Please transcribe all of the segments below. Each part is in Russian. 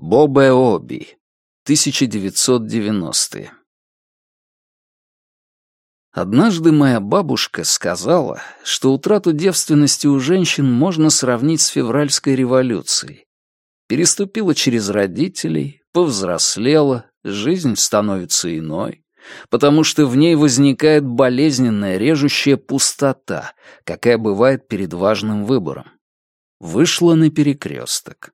Бобе Оби. 1990-е. Однажды моя бабушка сказала, что утрату девственности у женщин можно сравнить с февральской революцией. Переступила через родителей, повзрослела, жизнь становится иной, потому что в ней возникает болезненная режущая пустота, какая бывает перед важным выбором. Вышла на перекресток.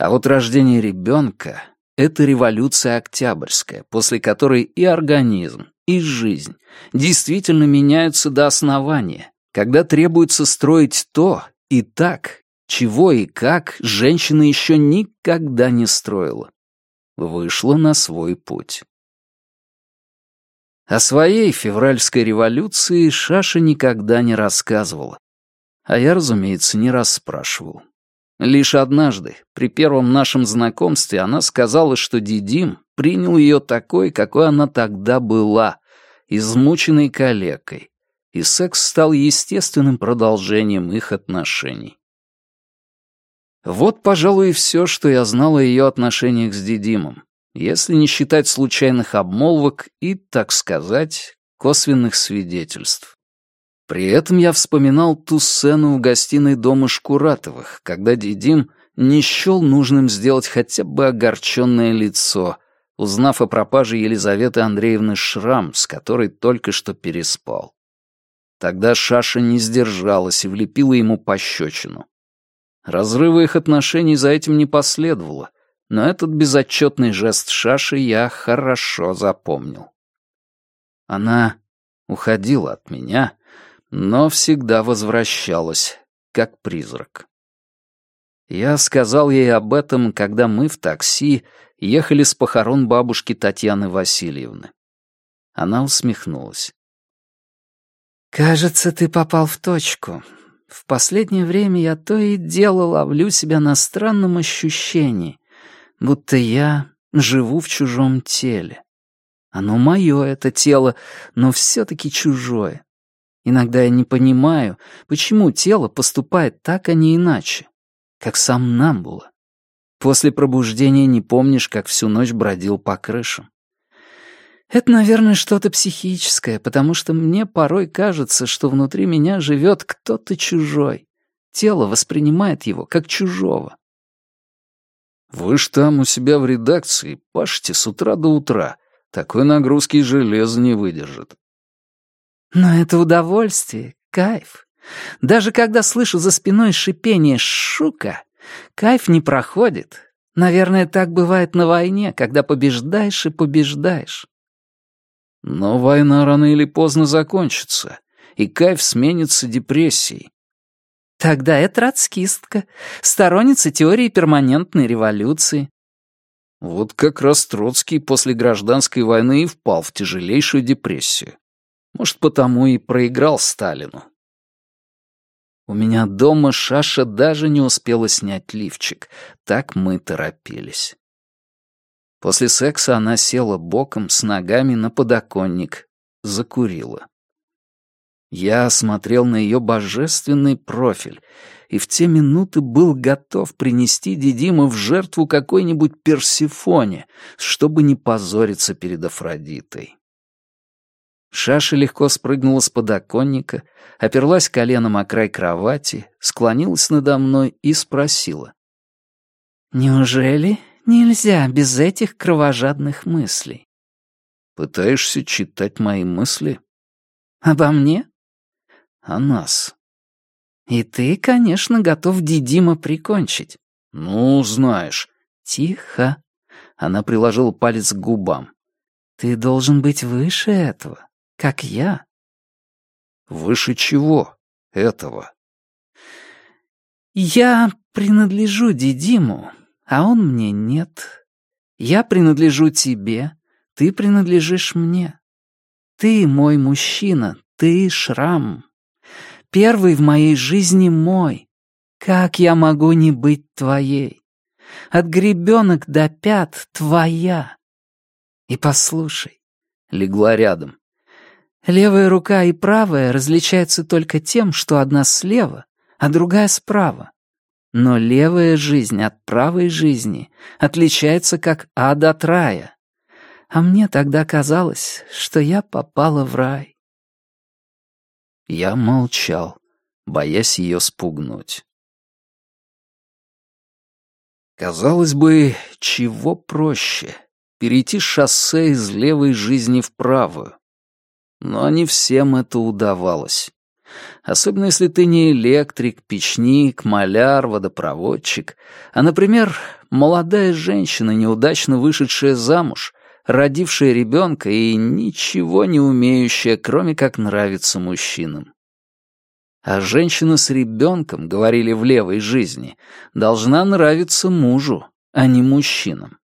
А вот рождение ребенка — это революция октябрьская, после которой и организм, и жизнь действительно меняются до основания, когда требуется строить то и так, чего и как женщина еще никогда не строила. Вышла на свой путь. О своей февральской революции Шаша никогда не рассказывала. А я, разумеется, не расспрашивал. Лишь однажды, при первом нашем знакомстве, она сказала, что Дидим принял ее такой, какой она тогда была, измученной калекой, и секс стал естественным продолжением их отношений. Вот, пожалуй, и все, что я знал о ее отношениях с Дидимом, если не считать случайных обмолвок и, так сказать, косвенных свидетельств. При этом я вспоминал ту сцену в гостиной дома Шкуратовых, когда Дидим не счел нужным сделать хотя бы огорченное лицо, узнав о пропаже Елизаветы Андреевны Шрам, с которой только что переспал. Тогда Шаша не сдержалась и влепила ему пощечину. Разрыва их отношений за этим не последовало, но этот безотчетный жест Шаши я хорошо запомнил. Она уходила от меня, но всегда возвращалась, как призрак. Я сказал ей об этом, когда мы в такси ехали с похорон бабушки Татьяны Васильевны. Она усмехнулась. «Кажется, ты попал в точку. В последнее время я то и дело ловлю себя на странном ощущении, будто я живу в чужом теле. Оно мое, это тело, но все-таки чужое. Иногда я не понимаю, почему тело поступает так, а не иначе, как сам нам было. После пробуждения не помнишь, как всю ночь бродил по крышам. Это, наверное, что-то психическое, потому что мне порой кажется, что внутри меня живет кто-то чужой. Тело воспринимает его как чужого. Вы ж там у себя в редакции пашете с утра до утра. Такой нагрузки железо не выдержит. Но это удовольствие, кайф. Даже когда слышу за спиной шипение «шука», кайф не проходит. Наверное, так бывает на войне, когда побеждаешь и побеждаешь. Но война рано или поздно закончится, и кайф сменится депрессией. Тогда это троцкистка, сторонница теории перманентной революции. Вот как раз Троцкий после гражданской войны и впал в тяжелейшую депрессию. Может, потому и проиграл Сталину. У меня дома Шаша даже не успела снять лифчик. Так мы торопились. После секса она села боком с ногами на подоконник, закурила. Я смотрел на ее божественный профиль и в те минуты был готов принести Дидима в жертву какой-нибудь Персифоне, чтобы не позориться перед Афродитой. Шаша легко спрыгнула с подоконника, оперлась коленом о край кровати, склонилась надо мной и спросила. «Неужели нельзя без этих кровожадных мыслей?» «Пытаешься читать мои мысли?» «Обо мне?» «О нас». «И ты, конечно, готов Дидима прикончить». «Ну, знаешь». «Тихо». Она приложила палец к губам. «Ты должен быть выше этого как я. Выше чего этого? Я принадлежу Дидиму, а он мне нет. Я принадлежу тебе, ты принадлежишь мне. Ты мой мужчина, ты шрам. Первый в моей жизни мой. Как я могу не быть твоей? От гребенок до пят твоя. И послушай, легла рядом. Левая рука и правая различаются только тем, что одна слева, а другая справа. Но левая жизнь от правой жизни отличается как ад от рая. А мне тогда казалось, что я попала в рай. Я молчал, боясь ее спугнуть. Казалось бы, чего проще — перейти шоссе из левой жизни в правую. Но не всем это удавалось. Особенно если ты не электрик, печник, маляр, водопроводчик, а, например, молодая женщина, неудачно вышедшая замуж, родившая ребенка и ничего не умеющая, кроме как нравиться мужчинам. А женщина с ребенком, говорили в левой жизни, должна нравиться мужу, а не мужчинам.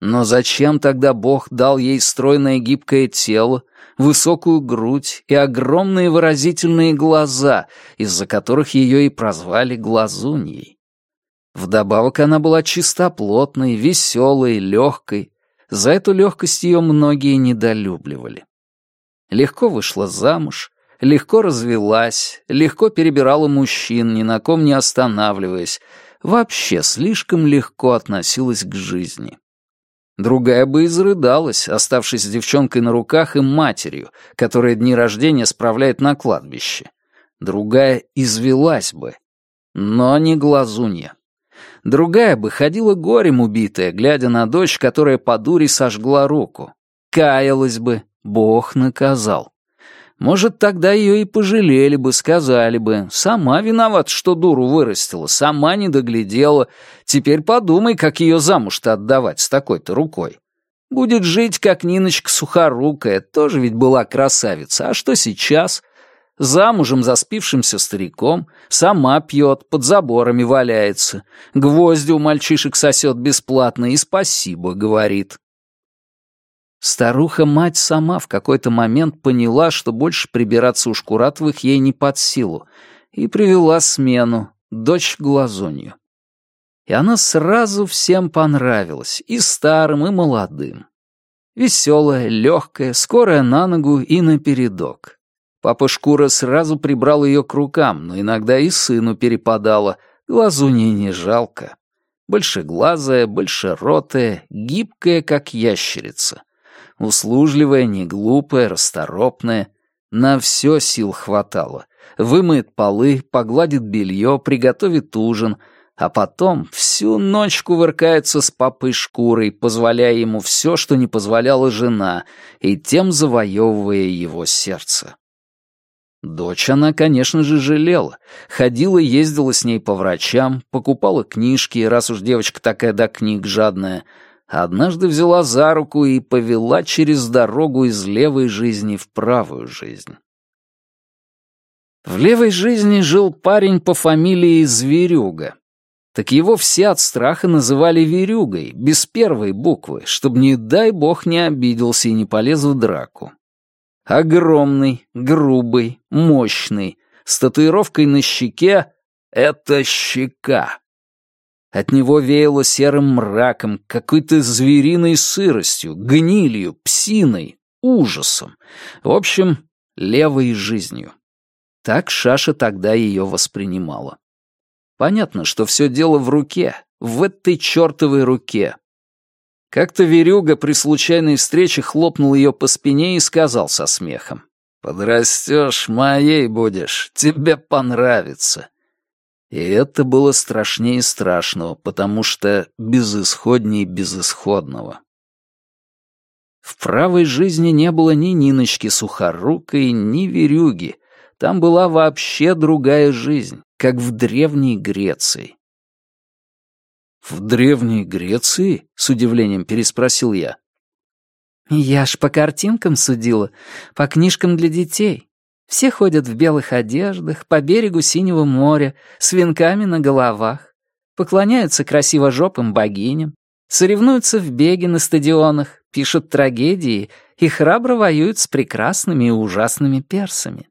Но зачем тогда Бог дал ей стройное гибкое тело, высокую грудь и огромные выразительные глаза, из-за которых ее и прозвали Глазуньей? Вдобавок она была чистоплотной, веселой, легкой. За эту легкость ее многие недолюбливали. Легко вышла замуж, легко развелась, легко перебирала мужчин, ни на ком не останавливаясь, вообще слишком легко относилась к жизни. Другая бы изрыдалась, оставшись с девчонкой на руках и матерью, которая дни рождения справляет на кладбище. Другая извелась бы, но не глазунья. Другая бы ходила горем убитая, глядя на дочь, которая по дуре сожгла руку. Каялась бы, Бог наказал. Может, тогда ее и пожалели бы, сказали бы, сама виновата, что дуру вырастила, сама не доглядела, теперь подумай, как ее замуж-то отдавать с такой-то рукой. Будет жить, как Ниночка Сухорукая, тоже ведь была красавица, а что сейчас? Замужем за спившимся стариком, сама пьет, под заборами валяется, гвозди у мальчишек сосет бесплатно и спасибо говорит. Старуха-мать сама в какой-то момент поняла, что больше прибираться у Шкуратовых ей не под силу, и привела смену, дочь Глазунью. И она сразу всем понравилась, и старым, и молодым. Веселая, легкая, скорая на ногу и напередок. Папа Шкура сразу прибрал ее к рукам, но иногда и сыну перепадала, глазуньи не жалко. Большеглазая, большеротая, гибкая, как ящерица. Услужливая, неглупая, расторопная. На все сил хватало. Вымыет полы, погладит белье, приготовит ужин, а потом всю ночь кувыркается с папой шкурой, позволяя ему все, что не позволяла жена, и тем завоевывая его сердце. Дочь она, конечно же, жалела. Ходила и ездила с ней по врачам, покупала книжки, раз уж девочка такая до книг жадная — однажды взяла за руку и повела через дорогу из левой жизни в правую жизнь. В левой жизни жил парень по фамилии Зверюга. Так его все от страха называли Верюгой, без первой буквы, чтобы, не дай бог, не обиделся и не полез в драку. Огромный, грубый, мощный, с татуировкой на щеке — это щека. От него веяло серым мраком, какой-то звериной сыростью, гнилью, псиной, ужасом. В общем, левой жизнью. Так Шаша тогда ее воспринимала. Понятно, что все дело в руке, в этой чертовой руке. Как-то Верюга при случайной встрече хлопнул ее по спине и сказал со смехом. «Подрастешь, моей будешь, тебе понравится. И это было страшнее страшного, потому что безысходнее безысходного. В правой жизни не было ни Ниночки Сухорукой, ни Верюги. Там была вообще другая жизнь, как в Древней Греции. «В Древней Греции?» — с удивлением переспросил я. «Я ж по картинкам судила, по книжкам для детей. Все ходят в белых одеждах, по берегу синего моря, с венками на головах, поклоняются красиво жопым богиням, соревнуются в беге на стадионах, пишут трагедии и храбро воюют с прекрасными и ужасными персами.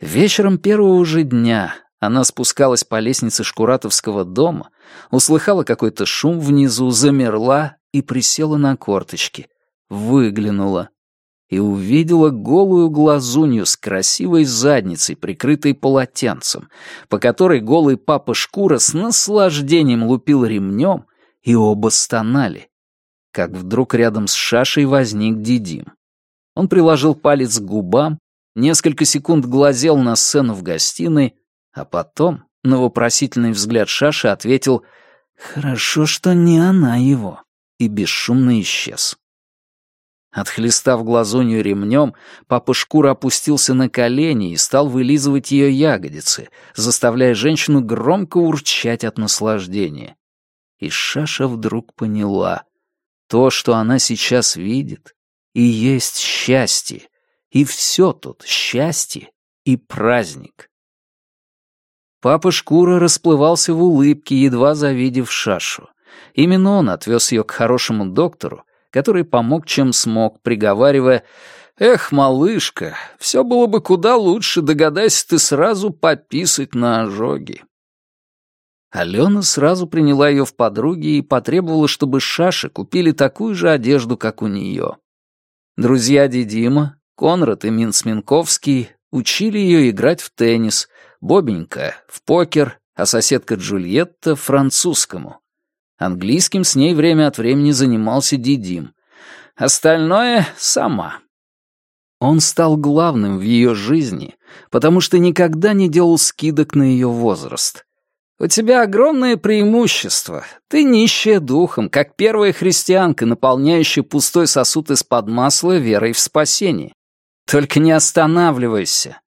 Вечером первого же дня она спускалась по лестнице Шкуратовского дома, услыхала какой-то шум внизу, замерла и присела на корточки, выглянула. И увидела голую глазунью с красивой задницей, прикрытой полотенцем, по которой голый папа Шкура с наслаждением лупил ремнем, и оба стонали. Как вдруг рядом с Шашей возник Дидим. Он приложил палец к губам, несколько секунд глазел на сцену в гостиной, а потом на вопросительный взгляд Шаши ответил «Хорошо, что не она его», и бесшумно исчез. Отхлестав глазунью ремнем, папа Шкура опустился на колени и стал вылизывать ее ягодицы, заставляя женщину громко урчать от наслаждения. И Шаша вдруг поняла. То, что она сейчас видит, и есть счастье. И все тут счастье и праздник. Папа Шкура расплывался в улыбке, едва завидев Шашу. Именно он отвез ее к хорошему доктору, который помог чем смог, приговаривая «Эх, малышка, все было бы куда лучше, догадайся ты сразу пописать на ожоги». Алена сразу приняла ее в подруги и потребовала, чтобы Шаше купили такую же одежду, как у нее. Друзья Дидима, Конрад и Минц Минковский учили ее играть в теннис, Бобенька — в покер, а соседка Джульетта — французскому. Английским с ней время от времени занимался Дидим. Остальное — сама. Он стал главным в ее жизни, потому что никогда не делал скидок на ее возраст. У тебя огромное преимущество. Ты нищая духом, как первая христианка, наполняющая пустой сосуд из-под масла верой в спасение. Только не останавливайся.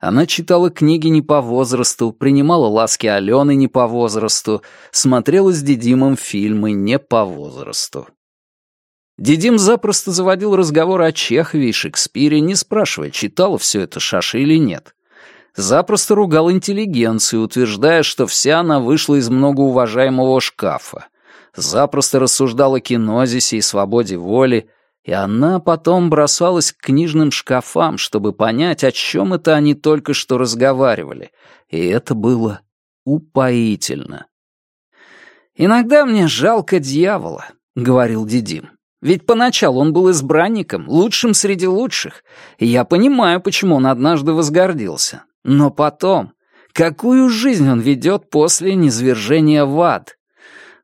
Она читала книги не по возрасту, принимала ласки Алены не по возрасту, смотрела с Дидимом фильмы не по возрасту. Дидим запросто заводил разговор о Чехове и Шекспире, не спрашивая, читала все это Шаша или нет. Запросто ругал интеллигенцию, утверждая, что вся она вышла из многоуважаемого шкафа. Запросто рассуждал о кинозисе и свободе воли, и она потом бросалась к книжным шкафам, чтобы понять, о чем это они только что разговаривали. И это было упоительно. «Иногда мне жалко дьявола», — говорил Дидим. «Ведь поначалу он был избранником, лучшим среди лучших, и я понимаю, почему он однажды возгордился. Но потом, какую жизнь он ведет после низвержения в ад?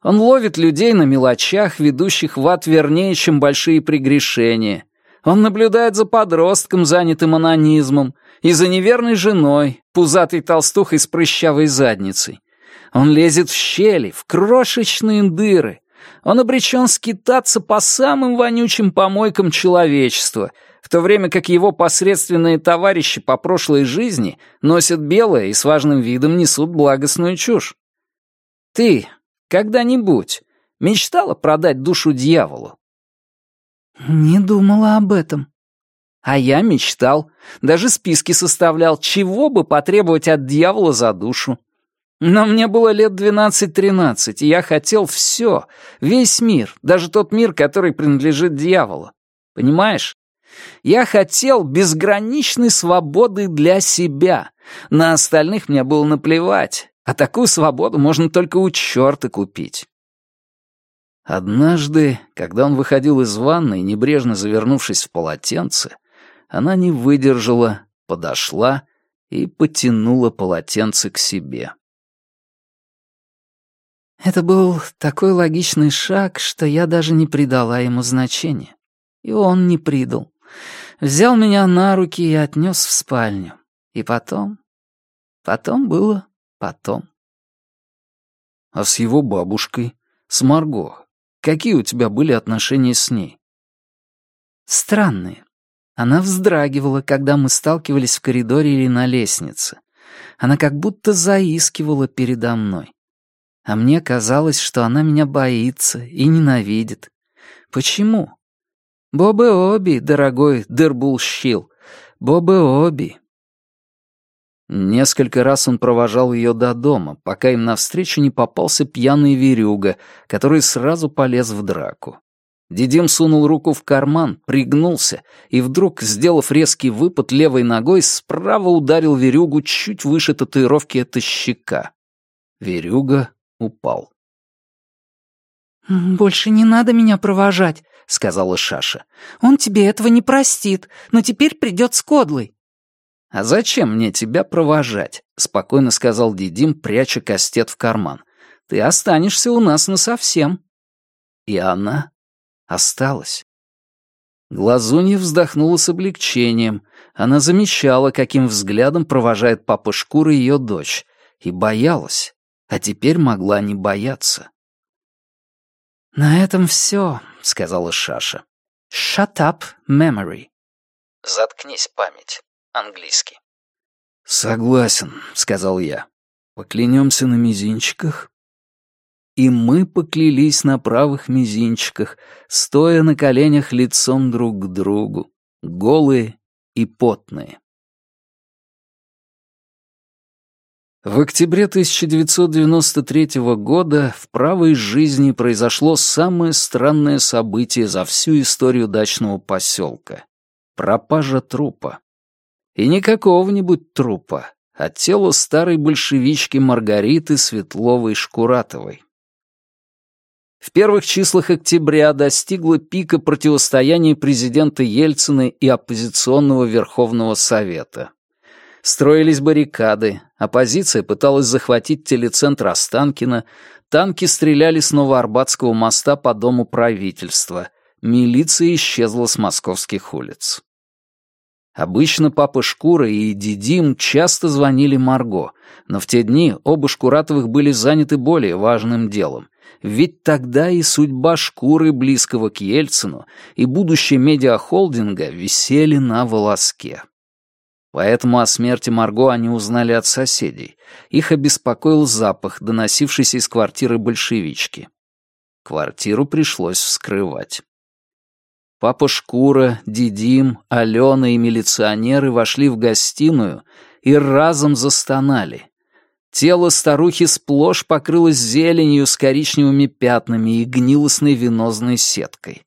Он ловит людей на мелочах, ведущих в ад вернее, чем большие прегрешения. Он наблюдает за подростком, занятым анонизмом, и за неверной женой, пузатой толстухой с прыщавой задницей. Он лезет в щели, в крошечные дыры. Он обречен скитаться по самым вонючим помойкам человечества, в то время как его посредственные товарищи по прошлой жизни носят белое и с важным видом несут благостную чушь. Ты когда-нибудь мечтала продать душу дьяволу?» «Не думала об этом». «А я мечтал. Даже списки составлял, чего бы потребовать от дьявола за душу. Но мне было лет двенадцать-тринадцать, и я хотел все, весь мир, даже тот мир, который принадлежит дьяволу. Понимаешь? Я хотел безграничной свободы для себя. На остальных мне было наплевать. А такую свободу можно только у черта купить. Однажды, когда он выходил из ванной, небрежно завернувшись в полотенце, она не выдержала, подошла и потянула полотенце к себе. Это был такой логичный шаг, что я даже не придала ему значения. И он не придал. Взял меня на руки и отнес в спальню. И потом... Потом было потом. А с его бабушкой, с Марго, какие у тебя были отношения с ней? Странные. Она вздрагивала, когда мы сталкивались в коридоре или на лестнице. Она как будто заискивала передо мной. А мне казалось, что она меня боится и ненавидит. Почему? Бобы Оби, дорогой Дербулщил, Бобы Оби. Несколько раз он провожал ее до дома, пока им навстречу не попался пьяный верюга, который сразу полез в драку. Дидим сунул руку в карман, пригнулся и вдруг, сделав резкий выпад левой ногой, справа ударил верюгу чуть выше татуировки эта щека. Верюга упал. «Больше не надо меня провожать», — сказала Шаша. «Он тебе этого не простит, но теперь придет с кодлой». «А зачем мне тебя провожать?» — спокойно сказал Дидим, пряча кастет в карман. «Ты останешься у нас насовсем». И она осталась. Глазунья вздохнула с облегчением. Она замечала, каким взглядом провожает папа шкуры ее дочь, и боялась, а теперь могла не бояться. «На этом все», — сказала Шаша. «Shut up, memory». «Заткнись, память». Английский. «Согласен», — сказал я. «Поклянемся на мизинчиках?» И мы поклялись на правых мизинчиках, стоя на коленях лицом друг к другу, голые и потные. В октябре 1993 года в правой жизни произошло самое странное событие за всю историю дачного поселка — пропажа трупа. И не какого-нибудь трупа, а тело старой большевички Маргариты Светловой-Шкуратовой. В первых числах октября достигло пика противостояния президента Ельцина и оппозиционного Верховного Совета. Строились баррикады, оппозиция пыталась захватить телецентр Останкина, танки стреляли с Новоарбатского моста по дому правительства, милиция исчезла с московских улиц. Обычно папа Шкура и Дидим часто звонили Марго, но в те дни оба Шкуратовых были заняты более важным делом. Ведь тогда и судьба Шкуры, близкого к Ельцину, и будущее медиахолдинга висели на волоске. Поэтому о смерти Марго они узнали от соседей. Их обеспокоил запах, доносившийся из квартиры большевички. Квартиру пришлось вскрывать. Папа Шкура, Дидим, Алена и милиционеры вошли в гостиную и разом застонали. Тело старухи сплошь покрылось зеленью с коричневыми пятнами и гнилостной венозной сеткой.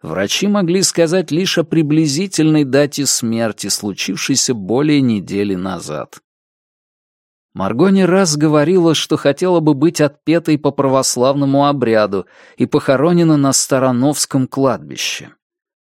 Врачи могли сказать лишь о приблизительной дате смерти, случившейся более недели назад. Марго не раз говорила, что хотела бы быть отпетой по православному обряду и похоронена на Старановском кладбище.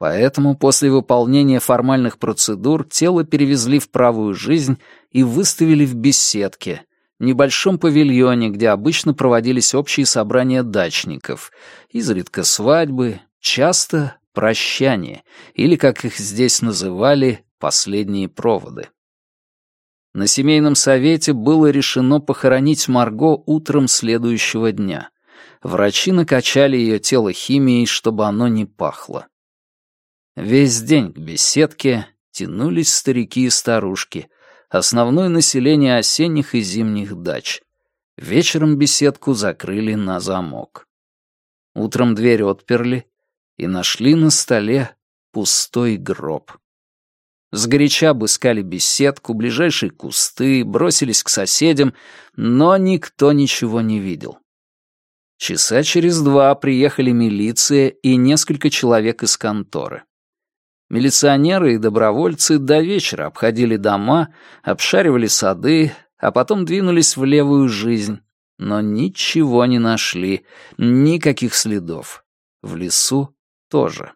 Поэтому после выполнения формальных процедур тело перевезли в правую жизнь и выставили в беседке, небольшом павильоне, где обычно проводились общие собрания дачников, изредка свадьбы, часто прощания, или, как их здесь называли, последние проводы. На семейном совете было решено похоронить Марго утром следующего дня. Врачи накачали ее тело химией, чтобы оно не пахло. Весь день к беседке тянулись старики и старушки, основное население осенних и зимних дач. Вечером беседку закрыли на замок. Утром дверь отперли и нашли на столе пустой гроб. Сгоряча обыскали беседку, ближайшие кусты, бросились к соседям, но никто ничего не видел. Часа через два приехали милиция и несколько человек из конторы. Милиционеры и добровольцы до вечера обходили дома, обшаривали сады, а потом двинулись в левую жизнь. Но ничего не нашли, никаких следов. В лесу тоже.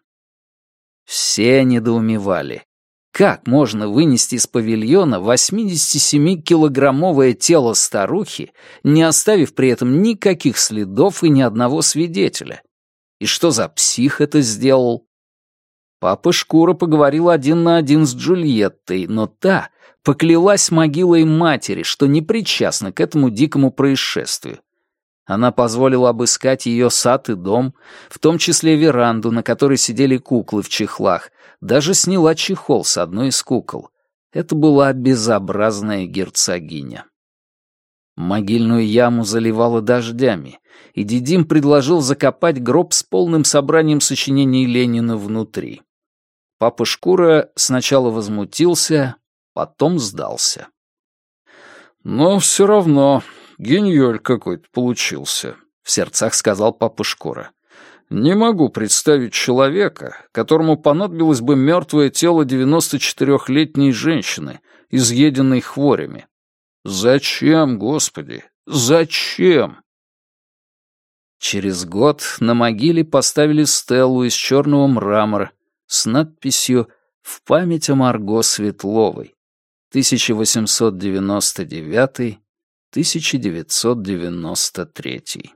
Все недоумевали. Как можно вынести из павильона 87-килограммовое тело старухи, не оставив при этом никаких следов и ни одного свидетеля? И что за псих это сделал? Папа Шкура поговорил один на один с Джульеттой, но та поклялась могилой матери, что не причастна к этому дикому происшествию. Она позволила обыскать ее сад и дом, в том числе веранду, на которой сидели куклы в чехлах, даже сняла чехол с одной из кукол. Это была безобразная герцогиня. Могильную яму заливало дождями, и Дидим предложил закопать гроб с полным собранием сочинений Ленина внутри. Папа Шкура сначала возмутился, потом сдался. «Но все равно геньоль какой-то получился», — в сердцах сказал папа Шкура. «Не могу представить человека, которому понадобилось бы мертвое тело 94-летней женщины, изъеденной хворями. Зачем, Господи, зачем?» Через год на могиле поставили стелу из черного мрамора с надписью «В память о Марго Светловой, 1899-1993».